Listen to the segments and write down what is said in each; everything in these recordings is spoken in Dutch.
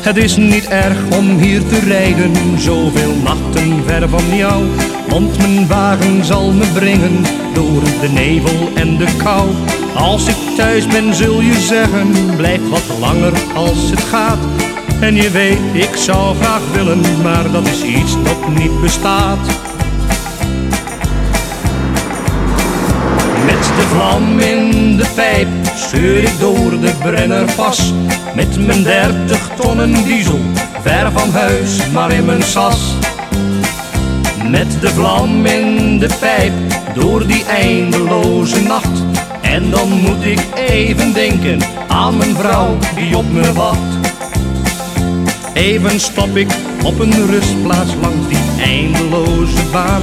Het is niet erg om hier te rijden, zoveel nachten ver van jou. Want mijn wagen zal me brengen door de nevel en de kou. Als ik thuis ben zul je zeggen, blijf wat langer als het gaat. En je weet, ik zou graag willen, maar dat is iets dat niet bestaat. Met de vlam in de pijp scheur ik door de Brennerpas. Met mijn dertig tonnen diesel, ver van huis, maar in mijn sas. Met de vlam in de pijp, door die eindeloze nacht. En dan moet ik even denken aan mijn vrouw die op me wacht. Even stop ik op een rustplaats langs die eindeloze baan.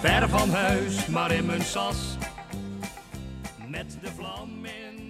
Ver van huis, maar in mijn sas. Met de vlam in